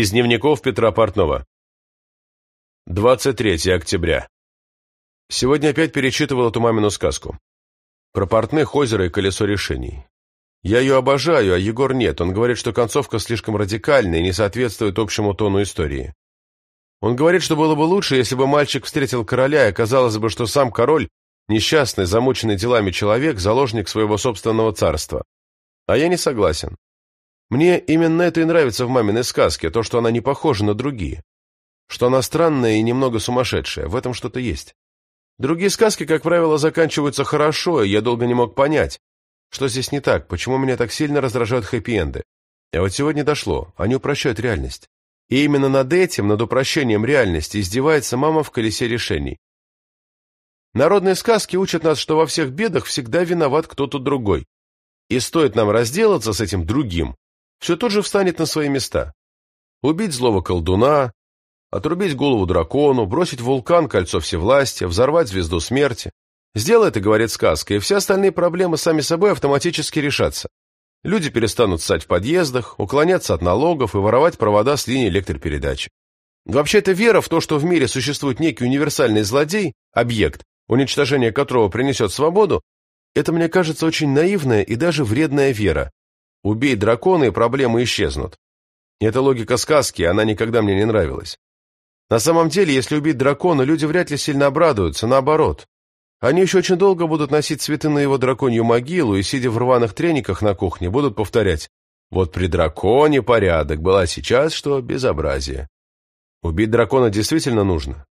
Из дневников Петра Портнова. 23 октября. Сегодня опять перечитывал эту мамину сказку. Про портных, озеро и колесо решений. Я ее обожаю, а Егор нет. Он говорит, что концовка слишком радикальная и не соответствует общему тону истории. Он говорит, что было бы лучше, если бы мальчик встретил короля, и оказалось бы, что сам король – несчастный, замученный делами человек, заложник своего собственного царства. А я не согласен. Мне именно это и нравится в маминой сказке, то, что она не похожа на другие. Что она странная и немного сумасшедшая, в этом что-то есть. Другие сказки, как правило, заканчиваются хорошо, и я долго не мог понять, что здесь не так, почему меня так сильно раздражают хэппи-энды. А вот сегодня дошло, они упрощают реальность. И именно над этим, над упрощением реальности, издевается мама в колесе решений. Народные сказки учат нас, что во всех бедах всегда виноват кто-то другой. И стоит нам разделаться с этим другим, все тут же встанет на свои места. Убить злого колдуна, отрубить голову дракону, бросить вулкан кольцо всевластия, взорвать звезду смерти. Сделай это, говорит сказка, и все остальные проблемы сами собой автоматически решатся. Люди перестанут ссать в подъездах, уклоняться от налогов и воровать провода с линии электропередачи. Вообще-то вера в то, что в мире существует некий универсальный злодей, объект, уничтожение которого принесет свободу, это, мне кажется, очень наивная и даже вредная вера, Убей дракона, и проблемы исчезнут. Эта логика сказки, она никогда мне не нравилась. На самом деле, если убить дракона, люди вряд ли сильно обрадуются, наоборот. Они еще очень долго будут носить цветы на его драконью могилу и, сидя в рваных трениках на кухне, будут повторять «Вот при драконе порядок, была сейчас что безобразие». Убить дракона действительно нужно.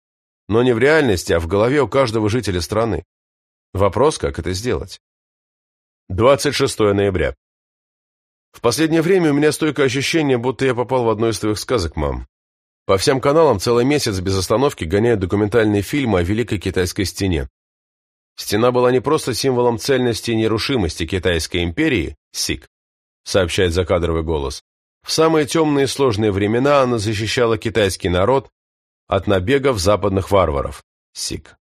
Но не в реальности, а в голове у каждого жителя страны. Вопрос, как это сделать. 26 ноября. В последнее время у меня стойкое ощущение, будто я попал в одну из твоих сказок, мам. По всем каналам целый месяц без остановки гоняют документальные фильмы о Великой Китайской стене. Стена была не просто символом цельности и нерушимости Китайской империи, СИК, сообщает закадровый голос. В самые темные и сложные времена она защищала китайский народ от набегов западных варваров, СИК.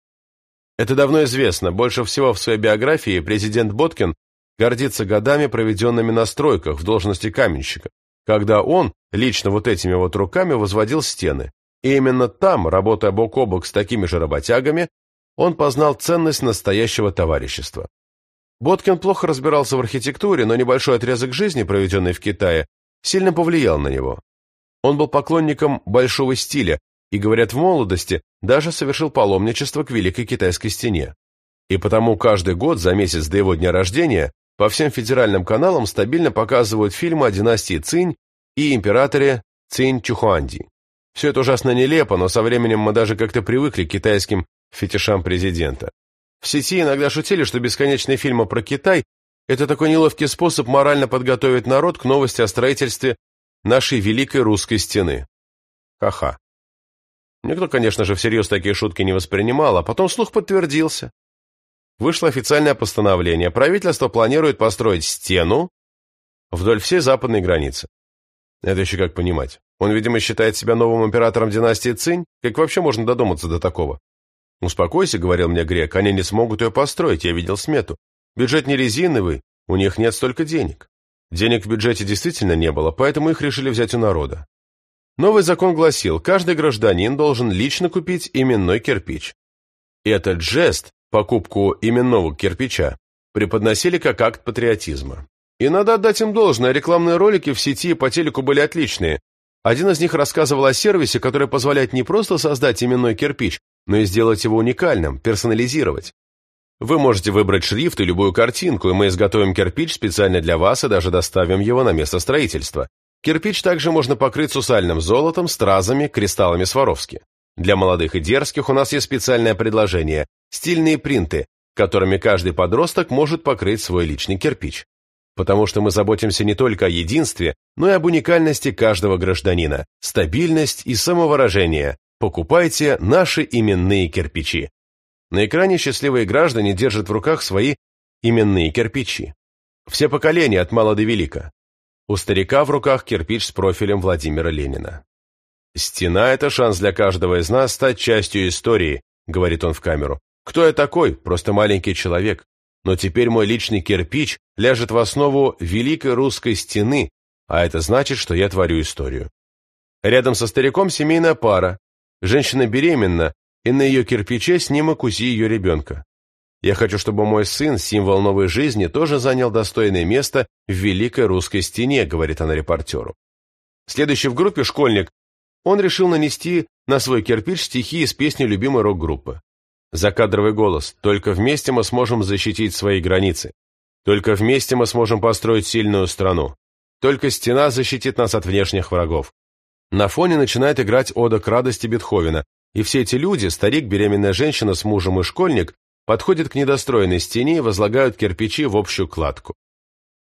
Это давно известно, больше всего в своей биографии президент Боткин гордится годами, проведенными на стройках в должности каменщика, когда он лично вот этими вот руками возводил стены. И именно там, работая бок о бок с такими же работягами, он познал ценность настоящего товарищества. Боткин плохо разбирался в архитектуре, но небольшой отрезок жизни, проведенный в Китае, сильно повлиял на него. Он был поклонником большого стиля и, говорят, в молодости даже совершил паломничество к Великой Китайской стене. И потому каждый год за месяц до его дня рождения по всем федеральным каналам стабильно показывают фильмы о династии Цинь и императоре Цинь Чухуанди. Все это ужасно нелепо, но со временем мы даже как-то привыкли к китайским фетишам президента. В сети иногда шутили, что бесконечные фильмы про Китай – это такой неловкий способ морально подготовить народ к новости о строительстве нашей великой русской стены. Ха-ха. Никто, конечно же, всерьез такие шутки не воспринимал, а потом слух подтвердился. Вышло официальное постановление. Правительство планирует построить стену вдоль всей западной границы. Это еще как понимать. Он, видимо, считает себя новым императором династии Цинь? Как вообще можно додуматься до такого? «Успокойся», — говорил мне грек, — «они не смогут ее построить, я видел смету. Бюджет не резиновый, у них нет столько денег». Денег в бюджете действительно не было, поэтому их решили взять у народа. Новый закон гласил, каждый гражданин должен лично купить именной кирпич. И этот жест покупку именного кирпича преподносили как акт патриотизма. И надо отдать им должное, рекламные ролики в сети и по телеку были отличные. Один из них рассказывал о сервисе, который позволяет не просто создать именной кирпич, но и сделать его уникальным, персонализировать. Вы можете выбрать шрифт и любую картинку, и мы изготовим кирпич специально для вас и даже доставим его на место строительства. Кирпич также можно покрыть сусальным золотом, стразами, кристаллами Сваровски. Для молодых и дерзких у нас есть специальное предложение – стильные принты, которыми каждый подросток может покрыть свой личный кирпич. Потому что мы заботимся не только о единстве, но и об уникальности каждого гражданина, стабильность и самовыражение. Покупайте наши именные кирпичи. На экране счастливые граждане держат в руках свои именные кирпичи. Все поколения от мала до велика. У старика в руках кирпич с профилем Владимира Ленина. «Стена — это шанс для каждого из нас стать частью истории», — говорит он в камеру. «Кто я такой? Просто маленький человек. Но теперь мой личный кирпич ляжет в основу великой русской стены, а это значит, что я творю историю». Рядом со стариком семейная пара. Женщина беременна, и на ее кирпиче снимок УЗИ ее ребенка. Я хочу, чтобы мой сын, символ новой жизни, тоже занял достойное место в Великой Русской Стене, говорит она репортеру. Следующий в группе школьник. Он решил нанести на свой кирпич стихи из песни любимой рок-группы. Закадровый голос. Только вместе мы сможем защитить свои границы. Только вместе мы сможем построить сильную страну. Только стена защитит нас от внешних врагов. На фоне начинает играть ода к радости Бетховена, и все эти люди, старик, беременная женщина с мужем и школьник, подходят к недостроенной стене и возлагают кирпичи в общую кладку.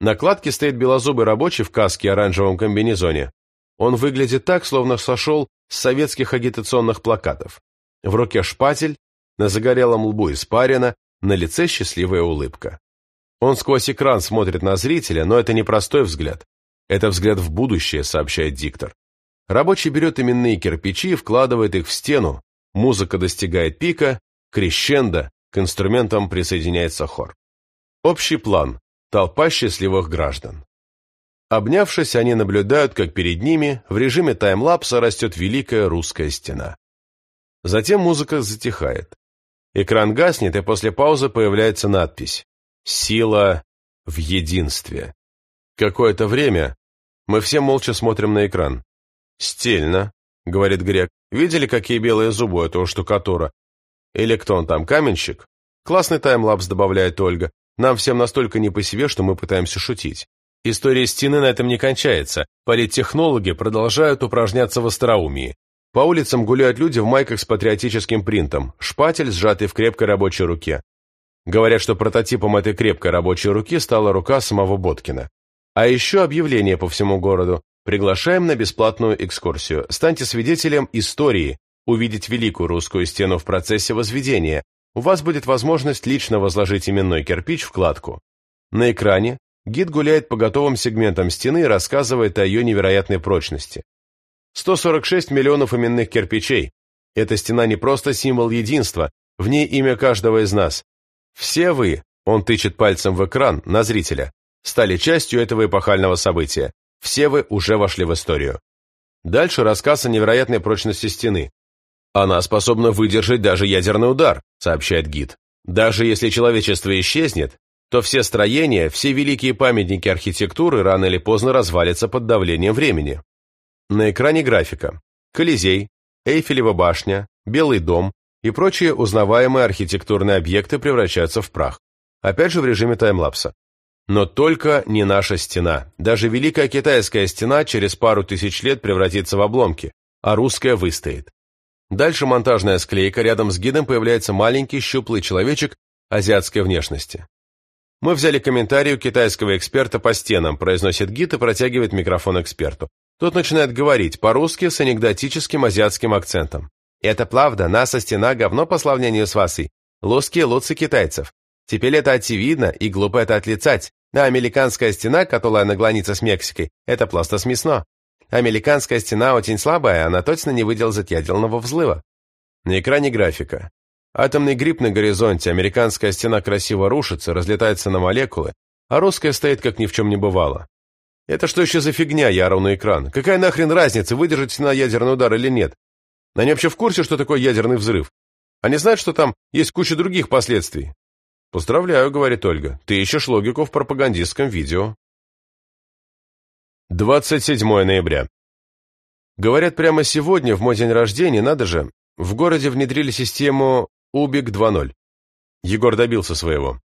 На кладке стоит белозубый рабочий в каске и оранжевом комбинезоне. Он выглядит так, словно сошел с советских агитационных плакатов. В руке шпатель, на загорелом лбу испарина, на лице счастливая улыбка. Он сквозь экран смотрит на зрителя, но это не простой взгляд. Это взгляд в будущее, сообщает диктор. Рабочий берет именные кирпичи и вкладывает их в стену. Музыка достигает пика, крещендо, к инструментам присоединяется хор. Общий план. Толпа счастливых граждан. Обнявшись, они наблюдают, как перед ними в режиме таймлапса растет великая русская стена. Затем музыка затихает. Экран гаснет, и после паузы появляется надпись «Сила в единстве». Какое-то время мы все молча смотрим на экран. «Стильно», — говорит Грек. «Видели, какие белые зубы у этого штукатура? Или кто он там, каменщик? Классный таймлапс, добавляет Ольга. Нам всем настолько не по себе, что мы пытаемся шутить. История стены на этом не кончается. Политтехнологи продолжают упражняться в остроумии. По улицам гуляют люди в майках с патриотическим принтом, шпатель, сжатый в крепкой рабочей руке. Говорят, что прототипом этой крепкой рабочей руки стала рука самого Боткина. А еще объявление по всему городу. Приглашаем на бесплатную экскурсию. Станьте свидетелем истории, увидеть великую русскую стену в процессе возведения, у вас будет возможность лично возложить именной кирпич в кладку. На экране гид гуляет по готовым сегментам стены и рассказывает о ее невероятной прочности. 146 миллионов именных кирпичей. Эта стена не просто символ единства, в ней имя каждого из нас. Все вы, он тычет пальцем в экран, на зрителя, стали частью этого эпохального события. Все вы уже вошли в историю. Дальше рассказ о невероятной прочности стены. Она способна выдержать даже ядерный удар, сообщает гид. Даже если человечество исчезнет, то все строения, все великие памятники архитектуры рано или поздно развалятся под давлением времени. На экране графика. Колизей, Эйфелева башня, Белый дом и прочие узнаваемые архитектурные объекты превращаются в прах. Опять же в режиме таймлапса. Но только не наша стена. Даже Великая Китайская стена через пару тысяч лет превратится в обломки, а русская выстоит. Дальше монтажная склейка, рядом с гидом появляется маленький щуплый человечек азиатской внешности. Мы взяли комментарий у китайского эксперта по стенам, произносит гид и протягивает микрофон эксперту. Тот начинает говорить по-русски с анекдотическим азиатским акцентом. «Это правда, наша стена говно по сравнению с васой. Лузкие лучше китайцев. Теперь это очевидно, и глупо это отлицать. А американская стена, которая наклонится с Мексикой, это просто смешно. Американская стена очень слабая, она точно не выдержит ядерного взрыва. На экране графика. Атомный гриб на горизонте, американская стена красиво рушится, разлетается на молекулы, а русская стоит, как ни в чем не бывало. Это что еще за фигня, я на экран? Какая нахрен разница, выдержит стена ядерный удар или нет? Они вообще в курсе, что такое ядерный взрыв? Они знают, что там есть куча других последствий? Поздравляю, говорит Ольга, ты ищешь логику в пропагандистском видео. 27 ноября. Говорят, прямо сегодня, в мой день рождения, надо же, в городе внедрили систему УБИК 2.0. Егор добился своего.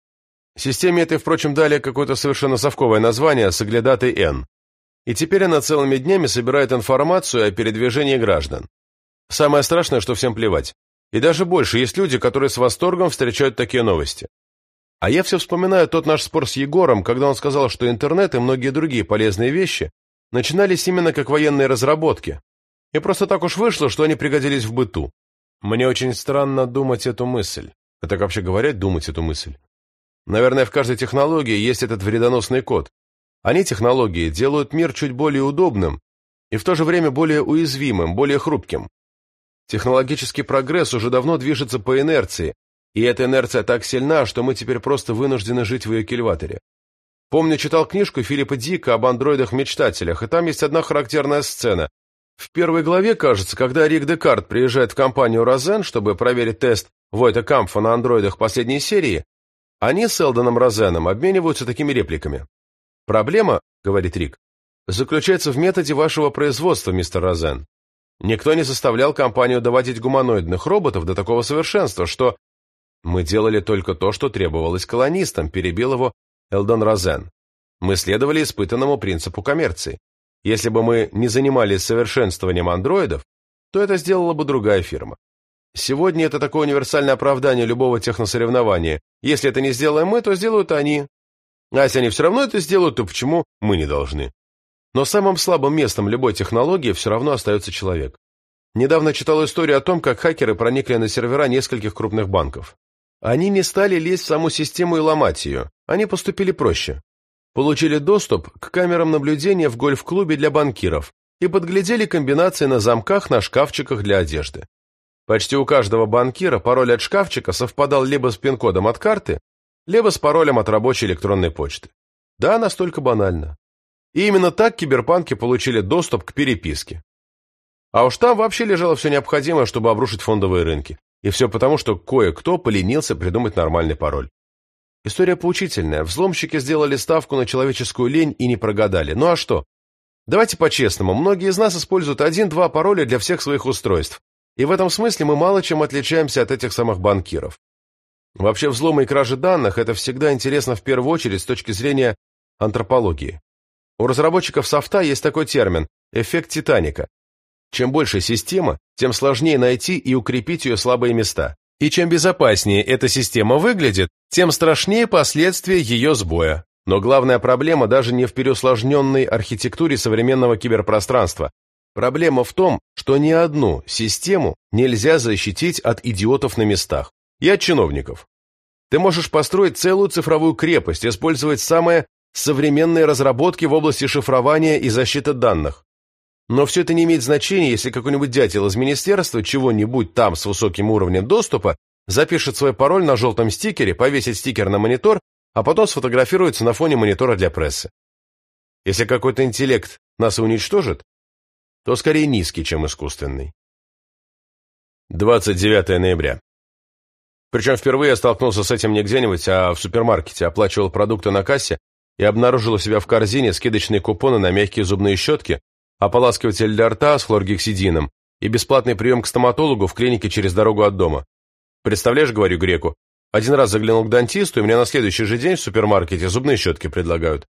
Системе этой, впрочем, дали какое-то совершенно совковое название «Соглядатой Н». И теперь она целыми днями собирает информацию о передвижении граждан. Самое страшное, что всем плевать. И даже больше, есть люди, которые с восторгом встречают такие новости. А я все вспоминаю тот наш спор с Егором, когда он сказал, что интернет и многие другие полезные вещи начинались именно как военные разработки. И просто так уж вышло, что они пригодились в быту. Мне очень странно думать эту мысль. Это как вообще говорят, думать эту мысль? Наверное, в каждой технологии есть этот вредоносный код. Они, технологии, делают мир чуть более удобным и в то же время более уязвимым, более хрупким. Технологический прогресс уже давно движется по инерции, и эта инерция так сильна, что мы теперь просто вынуждены жить в ее кильваторе. Помню, читал книжку Филиппа Дика об андроидах-мечтателях, и там есть одна характерная сцена. В первой главе, кажется, когда Рик Декарт приезжает в компанию Розен, чтобы проверить тест Войта Камфа на андроидах последней серии, они с Элдоном Розеном обмениваются такими репликами. «Проблема, — говорит Рик, — заключается в методе вашего производства, мистер Розен. Никто не заставлял компанию доводить гуманоидных роботов до такого совершенства, что... Мы делали только то, что требовалось колонистам, перебил его Элдон Розен. Мы следовали испытанному принципу коммерции. Если бы мы не занимались совершенствованием андроидов, то это сделала бы другая фирма. Сегодня это такое универсальное оправдание любого техносоревнования. Если это не сделаем мы, то сделают они. А если они все равно это сделают, то почему мы не должны? Но самым слабым местом любой технологии все равно остается человек. Недавно читал историю о том, как хакеры проникли на сервера нескольких крупных банков. Они не стали лезть в саму систему и ломать ее. Они поступили проще. Получили доступ к камерам наблюдения в гольф-клубе для банкиров и подглядели комбинации на замках на шкафчиках для одежды. Почти у каждого банкира пароль от шкафчика совпадал либо с пин-кодом от карты, либо с паролем от рабочей электронной почты. Да, настолько банально. И именно так киберпанки получили доступ к переписке. А уж там вообще лежало все необходимое, чтобы обрушить фондовые рынки. И все потому, что кое-кто поленился придумать нормальный пароль. История поучительная. Взломщики сделали ставку на человеческую лень и не прогадали. Ну а что? Давайте по-честному, многие из нас используют один-два пароля для всех своих устройств. И в этом смысле мы мало чем отличаемся от этих самых банкиров. Вообще взломы и кражи данных – это всегда интересно в первую очередь с точки зрения антропологии. У разработчиков софта есть такой термин – эффект Титаника. Чем больше система, тем сложнее найти и укрепить ее слабые места. И чем безопаснее эта система выглядит, тем страшнее последствия ее сбоя. Но главная проблема даже не в переусложненной архитектуре современного киберпространства. Проблема в том, что ни одну систему нельзя защитить от идиотов на местах и от чиновников. Ты можешь построить целую цифровую крепость, использовать самые современные разработки в области шифрования и защиты данных. Но все это не имеет значения, если какой-нибудь дятел из министерства чего-нибудь там с высоким уровнем доступа запишет свой пароль на желтом стикере, повесит стикер на монитор, а потом сфотографируется на фоне монитора для прессы. Если какой-то интеллект нас уничтожит, то скорее низкий, чем искусственный. 29 ноября. Причем впервые я столкнулся с этим не где-нибудь, а в супермаркете, оплачивал продукты на кассе и обнаружил у себя в корзине скидочные купоны на мягкие зубные щетки, ополаскиватель для рта с хлоргексидином и бесплатный прием к стоматологу в клинике через дорогу от дома. Представляешь, говорю греку, один раз заглянул к дантисту, и мне на следующий же день в супермаркете зубные щетки предлагают.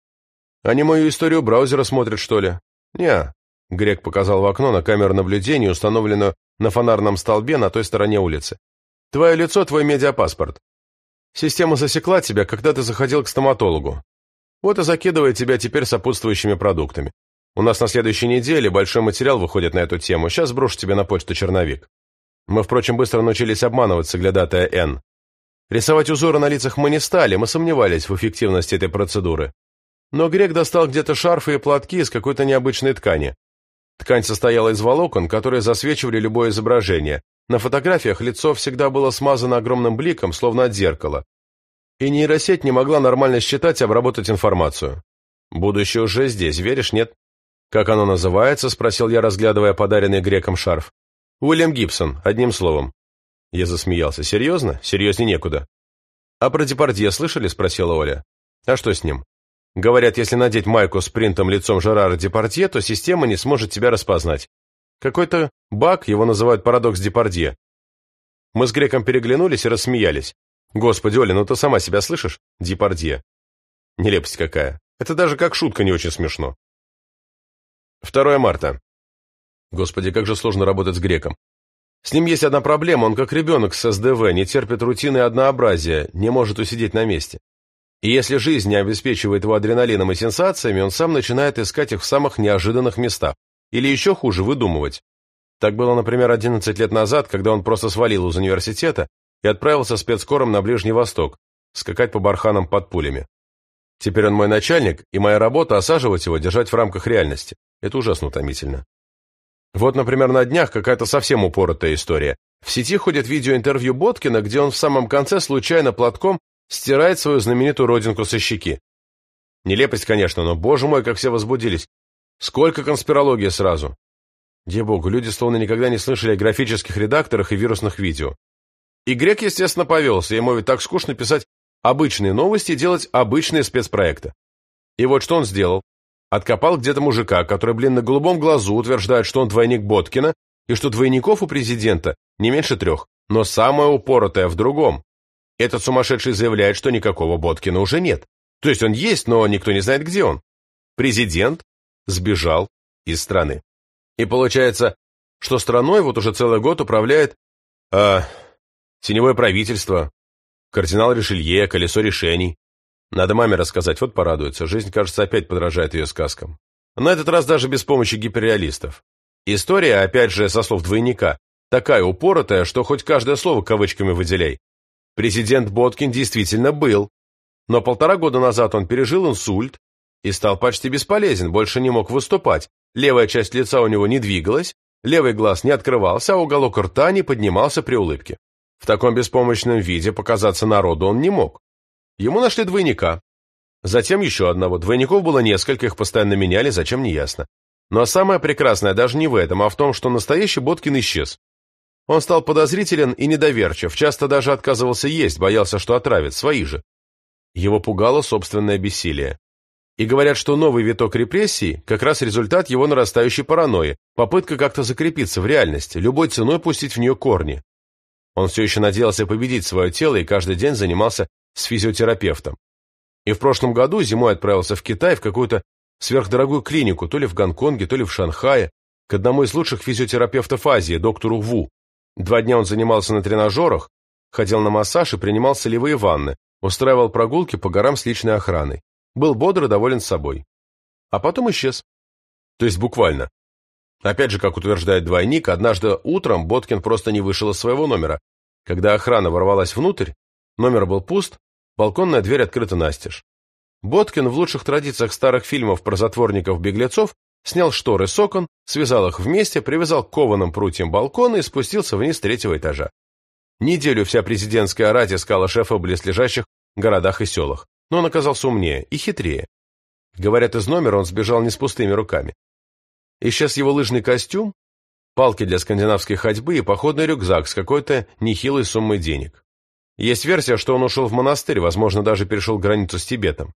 Они мою историю браузера смотрят, что ли? Не. Грек показал в окно на камеру наблюдения, установленную на фонарном столбе на той стороне улицы. Твое лицо – твой медиапаспорт. Система засекла тебя, когда ты заходил к стоматологу. Вот и закидывает тебя теперь сопутствующими продуктами. У нас на следующей неделе большой материал выходит на эту тему. Сейчас брошу тебе на почту черновик. Мы, впрочем, быстро научились обманывать соглядатая Н. Рисовать узоры на лицах мы не стали, мы сомневались в эффективности этой процедуры. Но Грек достал где-то шарфы и платки из какой-то необычной ткани. Ткань состояла из волокон, которые засвечивали любое изображение. На фотографиях лицо всегда было смазано огромным бликом, словно от зеркала. И нейросеть не могла нормально считать и обработать информацию. Будущее уже здесь, веришь, нет? «Как оно называется?» – спросил я, разглядывая подаренный греком шарф. «Уильям Гибсон, одним словом». Я засмеялся. «Серьезно? Серьезнее некуда». «А про Депардье слышали?» – спросила Оля. «А что с ним?» «Говорят, если надеть майку с принтом лицом Жерара Депардье, то система не сможет тебя распознать. Какой-то баг, его называют парадокс Депардье». Мы с греком переглянулись и рассмеялись. «Господи, Оля, ну ты сама себя слышишь? Депардье». Нелепость какая. Это даже как шутка не очень смешно. 2 марта. Господи, как же сложно работать с греком. С ним есть одна проблема, он как ребенок с СДВ, не терпит рутины и однообразия, не может усидеть на месте. И если жизнь не обеспечивает его адреналином и сенсациями, он сам начинает искать их в самых неожиданных местах. Или еще хуже, выдумывать. Так было, например, 11 лет назад, когда он просто свалил из университета и отправился спецкором на Ближний Восток, скакать по барханам под пулями. Теперь он мой начальник, и моя работа – осаживать его, держать в рамках реальности. Это ужасно утомительно. Вот, например, на днях какая-то совсем упоротая история. В сети ходит видеоинтервью Боткина, где он в самом конце случайно платком стирает свою знаменитую родинку со щеки. Нелепость, конечно, но, боже мой, как все возбудились. Сколько конспирологии сразу. Ей-богу, люди словно никогда не слышали о графических редакторах и вирусных видео. И Грек, естественно, повелся, ему ведь так скучно писать обычные новости и делать обычные спецпроекты. И вот что он сделал. Откопал где-то мужика, который, блин, на голубом глазу утверждает, что он двойник Боткина, и что двойников у президента не меньше трех, но самое упоротое в другом. Этот сумасшедший заявляет, что никакого Боткина уже нет. То есть он есть, но никто не знает, где он. Президент сбежал из страны. И получается, что страной вот уже целый год управляет э, теневое правительство, кардинал Ришелье, колесо решений. Надо маме рассказать, вот порадуется. Жизнь, кажется, опять подражает ее сказкам. На этот раз даже без помощи гиперреалистов. История, опять же, со слов двойника, такая упоротая, что хоть каждое слово кавычками выделяй. Президент Боткин действительно был, но полтора года назад он пережил инсульт и стал почти бесполезен, больше не мог выступать. Левая часть лица у него не двигалась, левый глаз не открывался, а уголок рта не поднимался при улыбке. В таком беспомощном виде показаться народу он не мог. Ему нашли двойника. Затем еще одного. Двойников было несколько, их постоянно меняли, зачем не ясно. Но самое прекрасное даже не в этом, а в том, что настоящий Боткин исчез. Он стал подозрителен и недоверчив, часто даже отказывался есть, боялся, что отравит, свои же. Его пугало собственное бессилие. И говорят, что новый виток репрессий – как раз результат его нарастающей паранойи, попытка как-то закрепиться в реальности, любой ценой пустить в нее корни. Он все еще надеялся победить свое тело и каждый день занимался с физиотерапевтом. И в прошлом году зимой отправился в Китай в какую-то сверхдорогую клинику, то ли в Гонконге, то ли в Шанхае, к одному из лучших физиотерапевтов Азии, доктору Ву. Два дня он занимался на тренажерах, ходил на массаж и принимал солевые ванны, устраивал прогулки по горам с личной охраной. Был бодр и доволен собой. А потом исчез. То есть буквально. Опять же, как утверждает двойник, однажды утром Боткин просто не вышел из своего номера. Когда охрана ворвалась внутрь, номер был пуст, балконная дверь открыта настежь. Боткин в лучших традициях старых фильмов про затворников-беглецов снял шторы с окон, связал их вместе, привязал кованым прутьям балкона и спустился вниз с третьего этажа. Неделю вся президентская рать искала шефа в близлежащих городах и селах, но он оказался умнее и хитрее. Говорят, из номера он сбежал не с пустыми руками. Исчез его лыжный костюм, палки для скандинавской ходьбы и походный рюкзак с какой-то нехилой суммой денег. Есть версия, что он ушел в монастырь, возможно, даже перешел границу с Тибетом.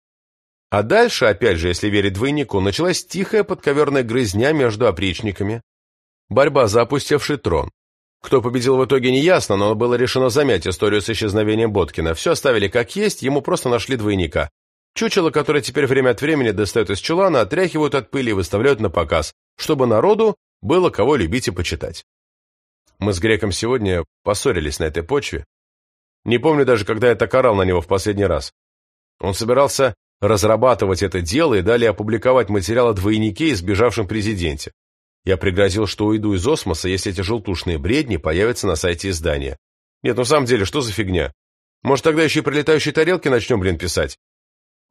А дальше, опять же, если верить двойнику, началась тихая подковерная грызня между опричниками. Борьба за опустевший трон. Кто победил в итоге, неясно, но было решено замять историю с исчезновением Боткина. Все оставили как есть, ему просто нашли двойника. Чучело, которое теперь время от времени достают из чулана, отряхивают от пыли и выставляют на показ, чтобы народу было кого любить и почитать. Мы с Греком сегодня поссорились на этой почве. Не помню даже, когда я так орал на него в последний раз. Он собирался разрабатывать это дело и далее опубликовать материал о двойнике и сбежавшем президенте. Я пригрозил, что уйду из осмоса, если эти желтушные бредни появятся на сайте издания. Нет, ну в самом деле, что за фигня? Может, тогда еще и про летающие тарелки начнем, блин, писать?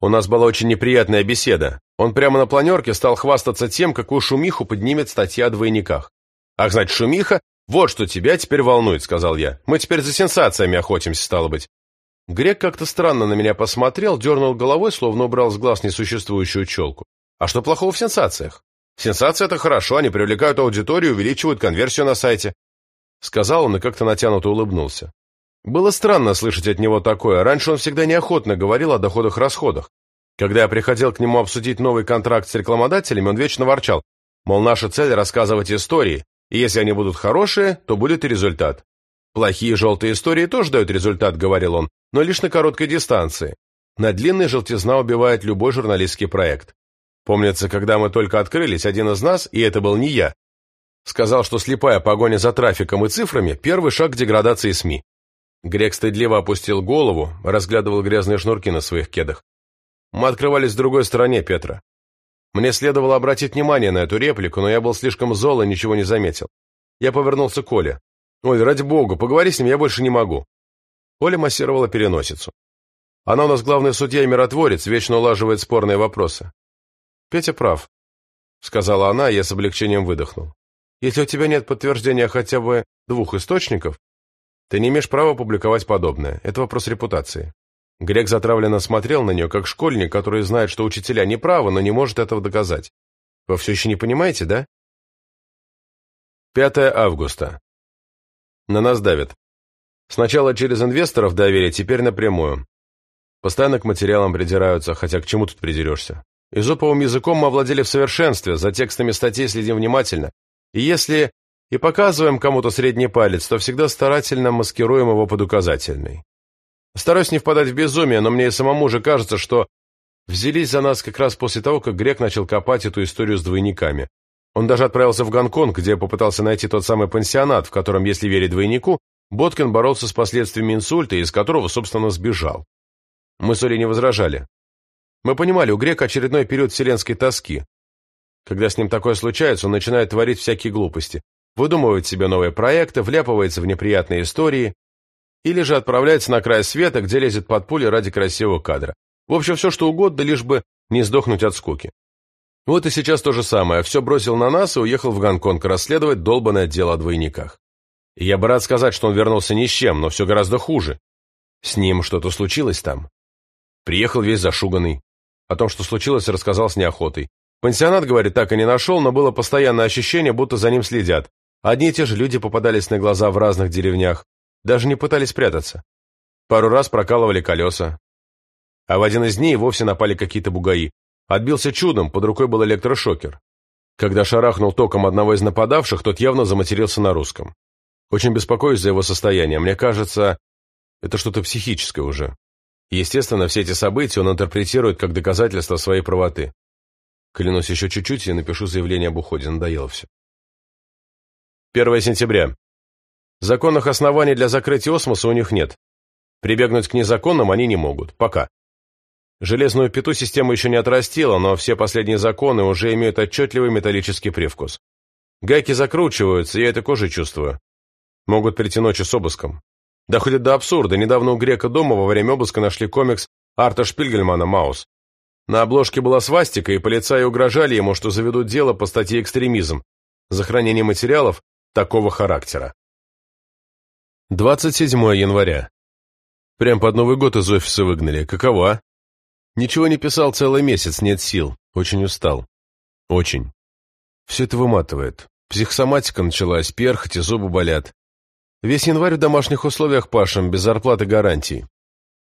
У нас была очень неприятная беседа. Он прямо на планерке стал хвастаться тем, какую шумиху поднимет статья о двойниках. «Ах, значит, шумиха? Вот что тебя теперь волнует», — сказал я. «Мы теперь за сенсациями охотимся, стало быть». Грек как-то странно на меня посмотрел, дернул головой, словно убрал с глаз несуществующую челку. «А что плохого в сенсациях?» Сенсация – это хорошо, они привлекают аудиторию, увеличивают конверсию на сайте. Сказал он и как-то натянуто улыбнулся. Было странно слышать от него такое. Раньше он всегда неохотно говорил о доходах-расходах. Когда я приходил к нему обсудить новый контракт с рекламодателями, он вечно ворчал, мол, наша цель – рассказывать истории, и если они будут хорошие, то будет и результат. Плохие желтые истории тоже дают результат, говорил он, но лишь на короткой дистанции. На длинной желтизна убивает любой журналистский проект. Помнится, когда мы только открылись, один из нас, и это был не я, сказал, что слепая погоня за трафиком и цифрами – первый шаг к деградации СМИ. Грек стыдливо опустил голову, разглядывал грязные шнурки на своих кедах. Мы открывались с другой стороне, Петра. Мне следовало обратить внимание на эту реплику, но я был слишком зол и ничего не заметил. Я повернулся к Оле. «Ой, ради бога, поговори с ним, я больше не могу». Оля массировала переносицу. Она у нас главный судья и миротворец, вечно улаживает спорные вопросы. «Петя прав», — сказала она, и я с облегчением выдохнул. «Если у тебя нет подтверждения хотя бы двух источников, ты не имеешь права публиковать подобное. Это вопрос репутации». Грек затравленно смотрел на нее, как школьник, который знает, что учителя не правы, но не может этого доказать. «Вы все еще не понимаете, да?» 5 августа. На нас давят. Сначала через инвесторов доверие, теперь напрямую. Постоянно к материалам придираются, хотя к чему тут придерешься. Изоповым языком мы овладели в совершенстве, за текстами статей следим внимательно. И если и показываем кому-то средний палец, то всегда старательно маскируем его под указательный. Стараюсь не впадать в безумие, но мне и самому же кажется, что взялись за нас как раз после того, как Грек начал копать эту историю с двойниками. Он даже отправился в Гонконг, где попытался найти тот самый пансионат, в котором, если верить двойнику, Боткин боролся с последствиями инсульта, из которого, собственно, сбежал. Мы с Олей не возражали. Мы понимали, у Грека очередной период вселенской тоски. Когда с ним такое случается, он начинает творить всякие глупости, выдумывает себе новые проекты, вляпывается в неприятные истории или же отправляется на край света, где лезет под пули ради красивого кадра. В общем, все что угодно, лишь бы не сдохнуть от скуки. Вот и сейчас то же самое. Все бросил на нас и уехал в Гонконг расследовать долбанное дело о двойниках. Я бы рад сказать, что он вернулся ни с чем, но все гораздо хуже. С ним что-то случилось там. Приехал весь зашуганный. О том, что случилось, рассказал с неохотой. Пансионат, говорит, так и не нашел, но было постоянное ощущение, будто за ним следят. Одни и те же люди попадались на глаза в разных деревнях. Даже не пытались прятаться. Пару раз прокалывали колеса. А в один из дней вовсе напали какие-то бугаи. Отбился чудом, под рукой был электрошокер. Когда шарахнул током одного из нападавших, тот явно заматерился на русском. Очень беспокоюсь за его состояние. Мне кажется, это что-то психическое уже. Естественно, все эти события он интерпретирует как доказательство своей правоты. Клянусь, еще чуть-чуть и напишу заявление об уходе. Надоело все. 1 сентября. Законных оснований для закрытия осмоса у них нет. Прибегнуть к незаконным они не могут. Пока. Железную пету система еще не отрастила, но все последние законы уже имеют отчетливый металлический привкус. Гайки закручиваются, я это кожей чувствую. Могут прийти ночью с обыском. Доходит до абсурда. Недавно у Грека дома во время обыска нашли комикс Арта Шпильгельмана «Маус». На обложке была свастика, и полицаи угрожали ему, что заведут дело по статье «Экстремизм» за хранение материалов такого характера. 27 января. Прям под Новый год из офиса выгнали. Каково? Ничего не писал целый месяц, нет сил. Очень устал. Очень. Все это выматывает. Психосоматика началась, перхоть и зубы болят. Весь январь в домашних условиях пашем, без зарплаты гарантий.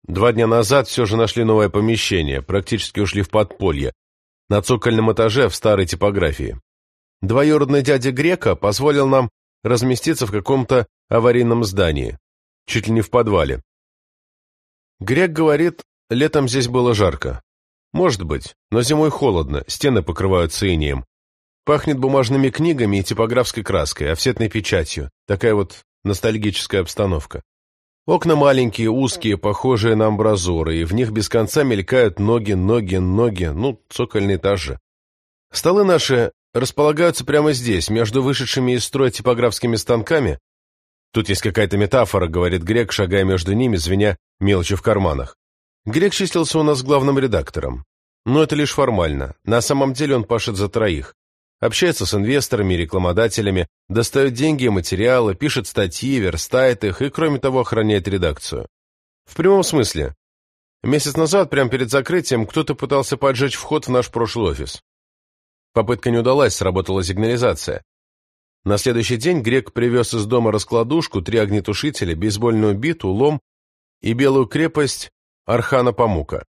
Два дня назад все же нашли новое помещение, практически ушли в подполье. На цокольном этаже в старой типографии. Двоюродный дядя Грека позволил нам разместиться в каком-то аварийном здании, чуть ли не в подвале. Грек говорит, летом здесь было жарко. Может быть, но зимой холодно, стены покрываются инеем. Пахнет бумажными книгами и типографской краской, офсетной печатью. Такая вот ностальгическая обстановка. Окна маленькие, узкие, похожие на амбразуры, и в них без конца мелькают ноги, ноги, ноги, ну, цокольный этаж же. Столы наши располагаются прямо здесь, между вышедшими из строя типографскими станками. Тут есть какая-то метафора, говорит Грек, шагая между ними, звеня мелочи в карманах. Грек числился у нас главным редактором. Но это лишь формально. На самом деле он пашет за троих. Общается с инвесторами и рекламодателями, достает деньги и материалы, пишет статьи, верстает их и, кроме того, охраняет редакцию. В прямом смысле. Месяц назад, прямо перед закрытием, кто-то пытался поджечь вход в наш прошлый офис. Попытка не удалась, сработала сигнализация. На следующий день Грек привез из дома раскладушку, три огнетушителя, бейсбольную биту, лом и белую крепость Архана Памука.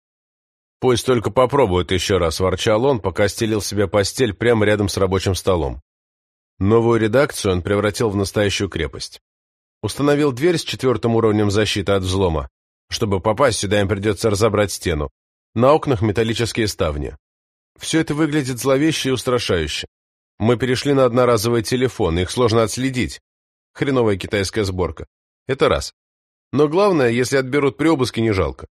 «Пусть только попробует еще раз», – ворчал он, пока стелил себе постель прямо рядом с рабочим столом. Новую редакцию он превратил в настоящую крепость. Установил дверь с четвертым уровнем защиты от взлома. Чтобы попасть сюда, им придется разобрать стену. На окнах металлические ставни. Все это выглядит зловеще и устрашающе. Мы перешли на одноразовые телефоны, их сложно отследить. Хреновая китайская сборка. Это раз. Но главное, если отберут при обыске, не жалко.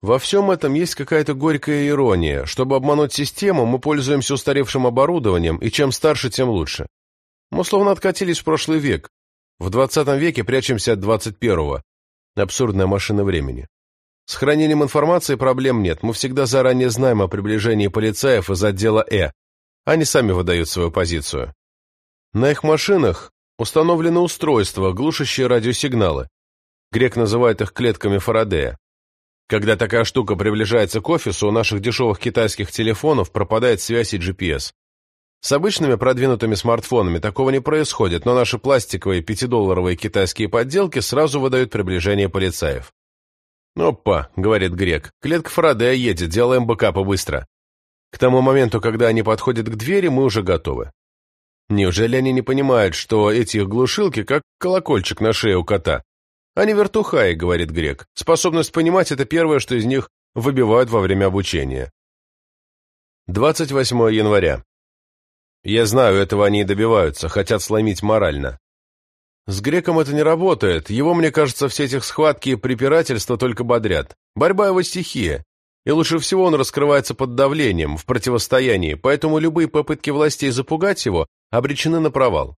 Во всем этом есть какая-то горькая ирония. Чтобы обмануть систему, мы пользуемся устаревшим оборудованием, и чем старше, тем лучше. Мы словно откатились в прошлый век. В 20 веке прячемся от 21-го. Абсурдная машина времени. С хранением информации проблем нет. Мы всегда заранее знаем о приближении полицаев из отдела «Э». Они сами выдают свою позицию. На их машинах установлены устройства, глушащие радиосигналы. Грек называет их клетками Фарадея. Когда такая штука приближается к офису, у наших дешевых китайских телефонов пропадает связь и GPS. С обычными продвинутыми смартфонами такого не происходит, но наши пластиковые пятидолларовые китайские подделки сразу выдают приближение полицаев. «Опа», — говорит Грек, — «клетка Фарадея едет, делаем бэкапы быстро». К тому моменту, когда они подходят к двери, мы уже готовы. Неужели они не понимают, что эти их глушилки как колокольчик на шее у кота? Они вертухаи, говорит Грек. Способность понимать — это первое, что из них выбивают во время обучения. 28 января. Я знаю, этого они и добиваются, хотят сломить морально. С Греком это не работает, его, мне кажется, все этих схватки и препирательства только бодрят. Борьба его стихия. И лучше всего он раскрывается под давлением, в противостоянии, поэтому любые попытки властей запугать его обречены на провал.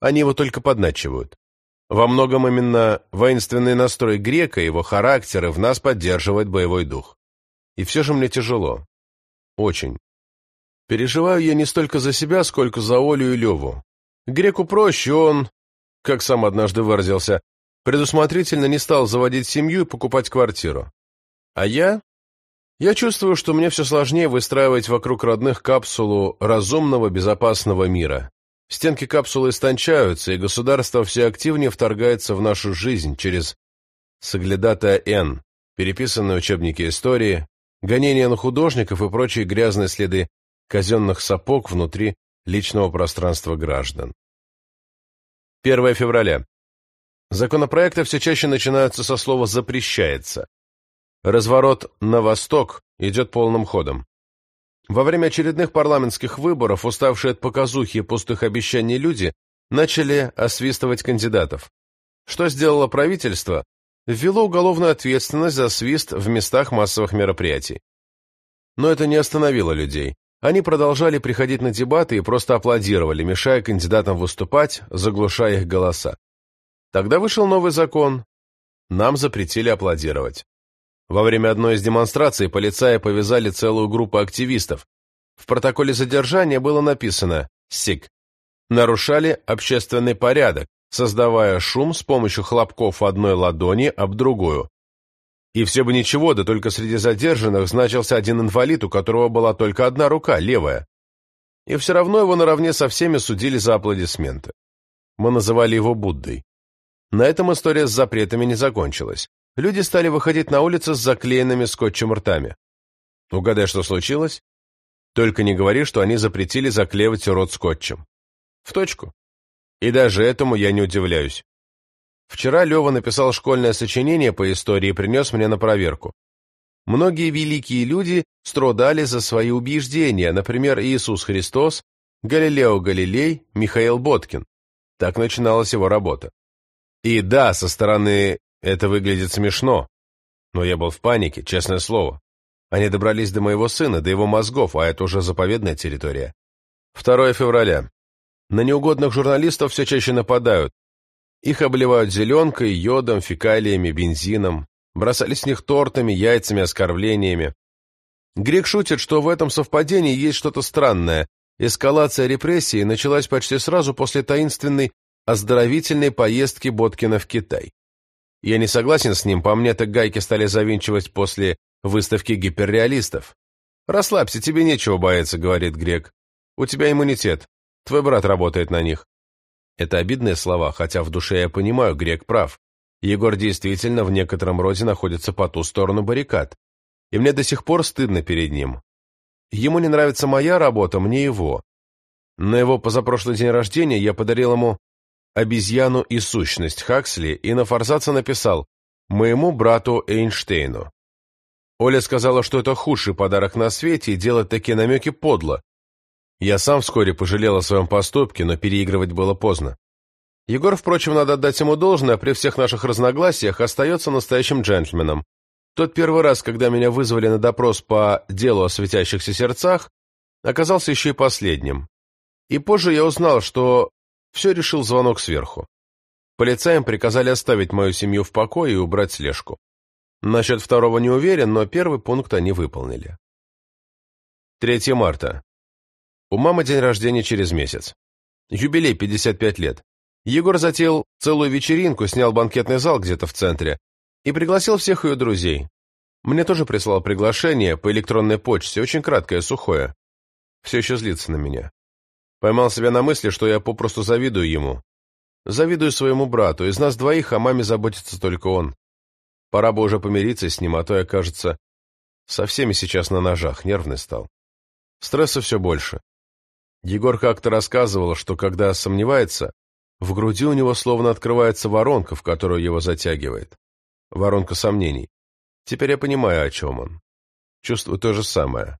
Они его только подначивают. Во многом именно воинственный настрой грека, его характер в нас поддерживает боевой дух. И все же мне тяжело. Очень. Переживаю я не столько за себя, сколько за Олю и Леву. Греку проще, он, как сам однажды выразился, предусмотрительно не стал заводить семью и покупать квартиру. А я? Я чувствую, что мне все сложнее выстраивать вокруг родных капсулу разумного, безопасного мира. Стенки капсулы истончаются, и государство все активнее вторгается в нашу жизнь через Саглядата Н, переписанные учебники истории, гонения на художников и прочие грязные следы казенных сапог внутри личного пространства граждан. 1 февраля. Законопроекты все чаще начинаются со слова «запрещается». Разворот на восток идет полным ходом. Во время очередных парламентских выборов уставшие от показухи и пустых обещаний люди начали освистывать кандидатов. Что сделало правительство? Ввело уголовную ответственность за свист в местах массовых мероприятий. Но это не остановило людей. Они продолжали приходить на дебаты и просто аплодировали, мешая кандидатам выступать, заглушая их голоса. Тогда вышел новый закон. Нам запретили аплодировать. Во время одной из демонстраций полицаи повязали целую группу активистов. В протоколе задержания было написано «СИК». Нарушали общественный порядок, создавая шум с помощью хлопков одной ладони об другую. И все бы ничего, да только среди задержанных значился один инвалид, у которого была только одна рука, левая. И все равно его наравне со всеми судили за аплодисменты. Мы называли его Буддой. На этом история с запретами не закончилась люди стали выходить на улицы с заклеенными скотчем ртами. Угадай, что случилось? Только не говори, что они запретили заклеивать рот скотчем. В точку. И даже этому я не удивляюсь. Вчера Лева написал школьное сочинение по истории и принес мне на проверку. Многие великие люди страдали за свои убеждения, например, Иисус Христос, Галилео Галилей, Михаил Боткин. Так начиналась его работа. И да, со стороны это выглядит смешно, но я был в панике, честное слово. Они добрались до моего сына, до его мозгов, а это уже заповедная территория. 2 февраля. На неугодных журналистов все чаще нападают. Их обливают зеленкой, йодом, фекалиями, бензином, бросали с них тортами, яйцами, оскорблениями. Грек шутит, что в этом совпадении есть что-то странное. Эскалация репрессий началась почти сразу после таинственной оздоровительной поездки Боткина в Китай. Я не согласен с ним, по мне так гайки стали завинчивать после выставки гиперреалистов. «Расслабься, тебе нечего бояться», — говорит Грек. «У тебя иммунитет. Твой брат работает на них». Это обидные слова, хотя в душе я понимаю, Грек прав. Егор действительно в некотором роде находится по ту сторону баррикад. И мне до сих пор стыдно перед ним. Ему не нравится моя работа, мне его. На его позапрошлый день рождения я подарил ему обезьяну и сущность Хаксли и на форзаце написал «Моему брату Эйнштейну». Оля сказала, что это худший подарок на свете и делать такие намеки подло. Я сам вскоре пожалел о своем поступке, но переигрывать было поздно. Егор, впрочем, надо отдать ему должное, при всех наших разногласиях остается настоящим джентльменом. Тот первый раз, когда меня вызвали на допрос по делу о светящихся сердцах, оказался еще и последним. И позже я узнал, что все решил звонок сверху. Полицаям приказали оставить мою семью в покое и убрать слежку. Насчет второго не уверен, но первый пункт они выполнили. 3 марта. У мамы день рождения через месяц. Юбилей 55 лет. Егор затеял целую вечеринку, снял банкетный зал где-то в центре и пригласил всех ее друзей. Мне тоже прислал приглашение по электронной почте, очень краткое, сухое. Все еще злится на меня. Поймал себя на мысли, что я попросту завидую ему. Завидую своему брату. Из нас двоих о маме заботится только он. Пора бы уже помириться с ним, а то я, кажется, со всеми сейчас на ножах, нервный стал. Стресса все больше. Егор как-то рассказывал, что когда сомневается, в груди у него словно открывается воронка, в которую его затягивает. Воронка сомнений. Теперь я понимаю, о чем он. Чувствую то же самое.